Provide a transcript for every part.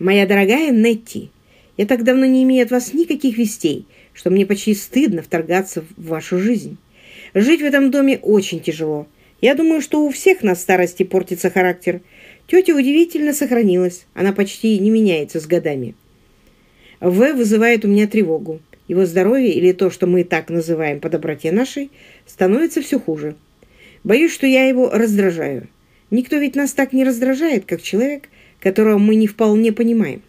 Моя дорогая Нетти, я так давно не имею от вас никаких вестей, что мне почти стыдно вторгаться в вашу жизнь. Жить в этом доме очень тяжело. Я думаю, что у всех на старости портится характер. Тетя удивительно сохранилась. Она почти не меняется с годами. В вызывает у меня тревогу. Его здоровье, или то, что мы так называем по доброте нашей, становится все хуже. Боюсь, что я его раздражаю. Никто ведь нас так не раздражает, как человек, которого мы не вполне понимаем.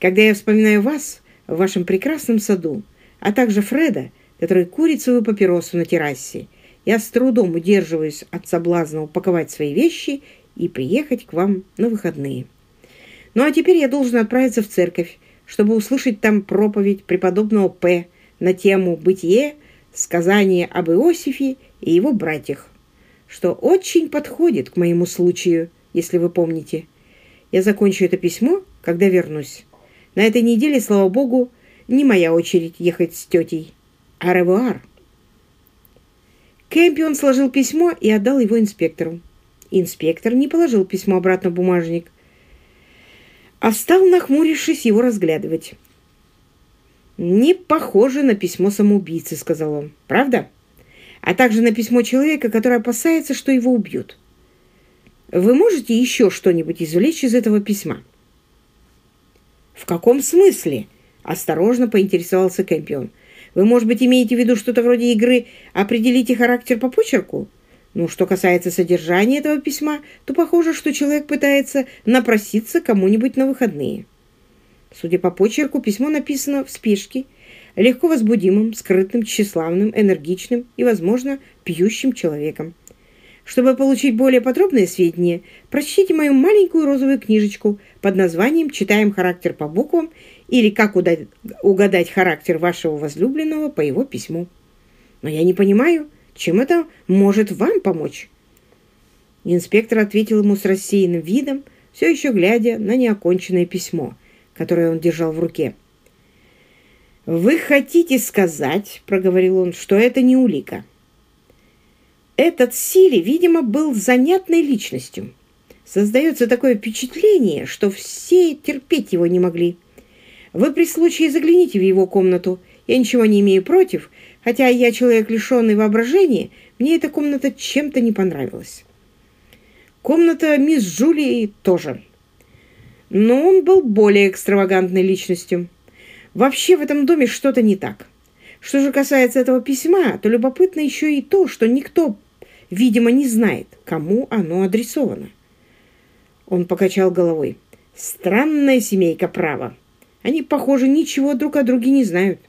Когда я вспоминаю вас в вашем прекрасном саду, а также Фреда, который курит свою папиросу на террасе, я с трудом удерживаюсь от соблазна упаковать свои вещи и приехать к вам на выходные. Ну а теперь я должен отправиться в церковь, чтобы услышать там проповедь преподобного П. на тему «Бытие», сказание об Иосифе и его братьях, что очень подходит к моему случаю, если вы помните. Я закончу это письмо, когда вернусь. На этой неделе, слава богу, не моя очередь ехать с тетей. Аревуар. Кэмпион сложил письмо и отдал его инспектору. Инспектор не положил письмо обратно в бумажник, а стал, нахмурившись, его разглядывать. «Не похоже на письмо самоубийцы», — сказал он. «Правда? А также на письмо человека, который опасается, что его убьют. Вы можете еще что-нибудь извлечь из этого письма?» «В каком смысле?» — осторожно поинтересовался Кэмпион. «Вы, может быть, имеете в виду что-то вроде игры «Определите характер по почерку»?» Ну, что касается содержания этого письма, то похоже, что человек пытается напроситься кому-нибудь на выходные. Судя по почерку, письмо написано в спешке, легко возбудимым, скрытным, тщеславным, энергичным и, возможно, пьющим человеком. Чтобы получить более подробные сведения, прочтите мою маленькую розовую книжечку под названием «Читаем характер по буквам» или «Как угадать характер вашего возлюбленного по его письму». Но я не понимаю, чем это может вам помочь? Инспектор ответил ему с рассеянным видом, все еще глядя на неоконченное письмо, которое он держал в руке. «Вы хотите сказать, — проговорил он, — что это не улика?» Этот Сили, видимо, был занятной личностью. Создается такое впечатление, что все терпеть его не могли. Вы при случае загляните в его комнату. Я ничего не имею против, хотя я человек лишенный воображения, мне эта комната чем-то не понравилась. Комната мисс Джулии тоже. Но он был более экстравагантной личностью. Вообще в этом доме что-то не так. Что же касается этого письма, то любопытно еще и то, что никто видимо, не знает, кому оно адресовано. Он покачал головой. Странная семейка права. Они, похоже, ничего друг о друге не знают.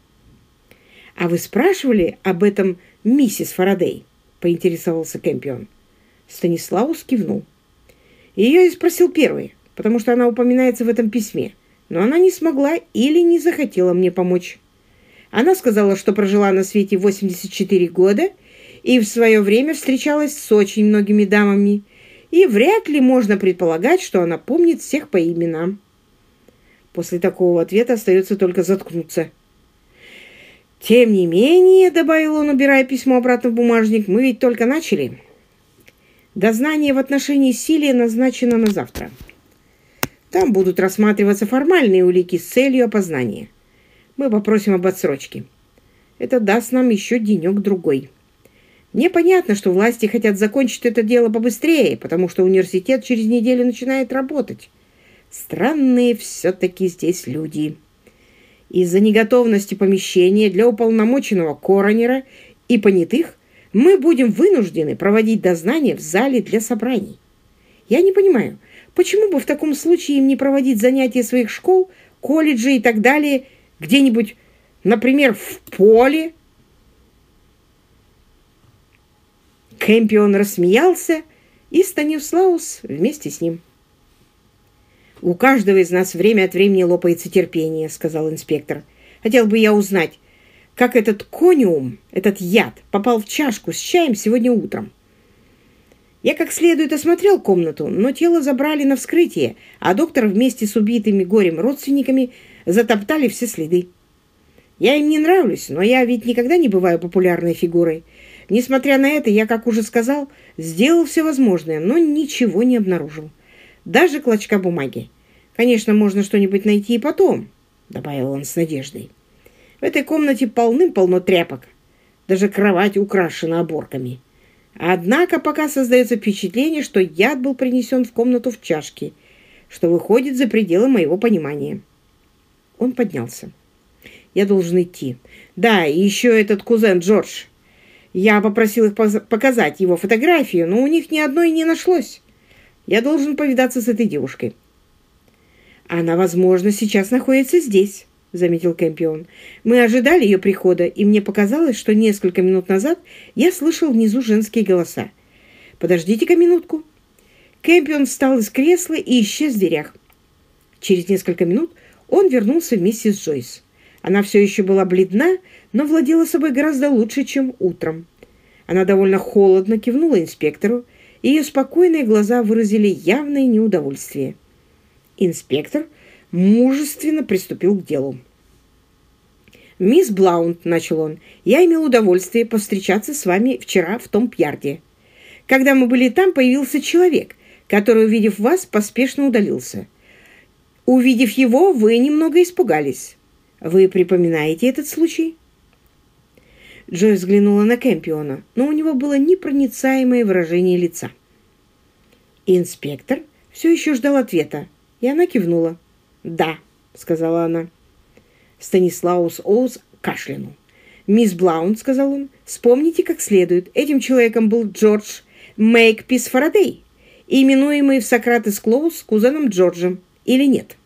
А вы спрашивали об этом миссис Фарадей? Поинтересовался Кэмпион. Станислаус кивнул. Ее я спросил первый, потому что она упоминается в этом письме, но она не смогла или не захотела мне помочь. Она сказала, что прожила на свете 84 года и в свое время встречалась с очень многими дамами, и вряд ли можно предполагать, что она помнит всех по именам. После такого ответа остается только заткнуться. «Тем не менее», — добавил он, убирая письмо обратно в бумажник, — «мы ведь только начали. Дознание в отношении Силии назначено на завтра. Там будут рассматриваться формальные улики с целью опознания. Мы попросим об отсрочке. Это даст нам еще денек-другой». Мне понятно, что власти хотят закончить это дело побыстрее, потому что университет через неделю начинает работать. Странные все-таки здесь люди. Из-за неготовности помещения для уполномоченного коронера и понятых мы будем вынуждены проводить дознание в зале для собраний. Я не понимаю, почему бы в таком случае им не проводить занятия своих школ, колледжей и так далее где-нибудь, например, в поле, Кэмпион рассмеялся, и Станислаус вместе с ним. «У каждого из нас время от времени лопается терпение», — сказал инспектор. «Хотел бы я узнать, как этот кониум, этот яд, попал в чашку с чаем сегодня утром. Я как следует осмотрел комнату, но тело забрали на вскрытие, а доктор вместе с убитыми горем родственниками затоптали все следы. Я им не нравлюсь, но я ведь никогда не бываю популярной фигурой. Несмотря на это, я, как уже сказал, сделал все возможное, но ничего не обнаружил. Даже клочка бумаги. Конечно, можно что-нибудь найти и потом, добавил он с надеждой. В этой комнате полным-полно тряпок. Даже кровать украшена оборками. Однако пока создается впечатление, что яд был принесен в комнату в чашке, что выходит за пределы моего понимания. Он поднялся. Я должен идти. Да, и еще этот кузен Джордж. Я попросил их показать его фотографию, но у них ни одной не нашлось. Я должен повидаться с этой девушкой. Она, возможно, сейчас находится здесь, заметил Кэмпион. Мы ожидали ее прихода, и мне показалось, что несколько минут назад я слышал внизу женские голоса. Подождите-ка минутку. Кэмпион встал из кресла и исчез в дверях. Через несколько минут он вернулся вместе с Джойс. Она все еще была бледна, но владела собой гораздо лучше, чем утром. Она довольно холодно кивнула инспектору, и ее спокойные глаза выразили явное неудовольствие. Инспектор мужественно приступил к делу. «Мисс Блаунд», — начал он, — «я имел удовольствие повстречаться с вами вчера в том пьярде. Когда мы были там, появился человек, который, увидев вас, поспешно удалился. Увидев его, вы немного испугались. Вы припоминаете этот случай?» Джой взглянула на Кэмпиона, но у него было непроницаемое выражение лица. Инспектор все еще ждал ответа, и она кивнула. «Да», — сказала она. Станислаус Оуз кашлянул. «Мисс Блаунд», — сказал он, — «вспомните как следует. Этим человеком был Джордж Мейкпис Фарадей, именуемый в Сократес Клоус кузеном Джорджем, или нет?»